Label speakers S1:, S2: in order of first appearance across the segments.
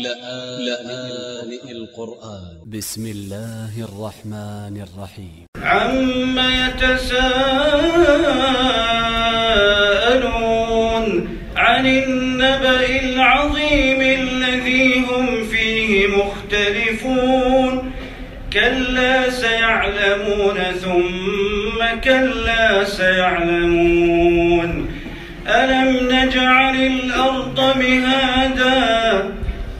S1: لآن القرآن. ب س م الله الرحمن الرحيم
S2: عم يتساءلون عن النبأ العظيم الذي هم فيه مختلفون كلا سيعلمون ثم كلا سيعلمون ألم نجعل الأرض مهادا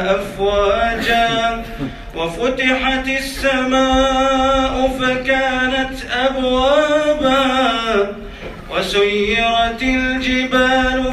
S2: أفواجا وفتحت السماء فكانت أبوابا وسيرت الجبال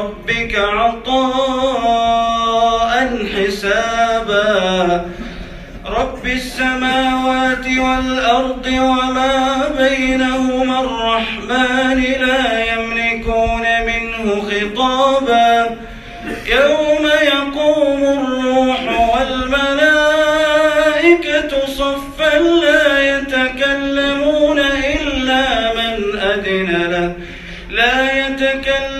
S2: ربك عطاء حسابا. رب السماوات والأرض وما بينهما الرحمن لا يملكون منه خطابا. يوم يقوم الروح والملائكة صفا لا يتكلمون إلا من أذن له. لا من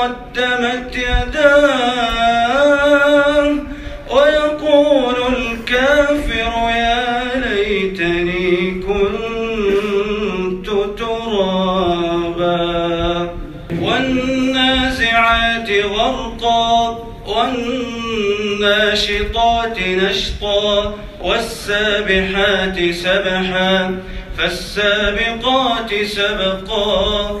S2: قدمت يداه ويقول الكافر يا ليتني كنت ترابا والنازعات غرقا والناشطات نشطا والسابحات سبحا فالسابقات سبقا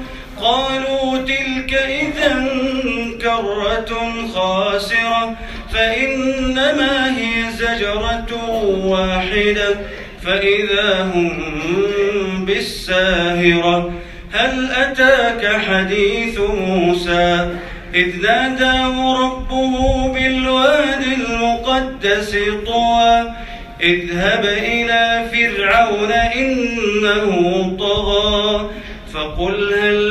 S2: قالوا تلك إذا مرة خاسرة فإنما هي زجرة واحدة فإذا هم بالساهرة. هل أتاك حديث موسى؟ إذ ناداه ربه بالواد المقدس طوى اذهب إلى فرعون إنه طغى فقل هل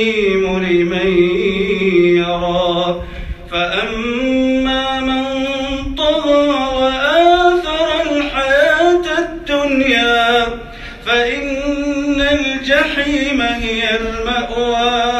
S2: الجحيم لمن يرى. فأما من طغى وآثر الحياة الدنيا فإن الجحيم هي المأوى.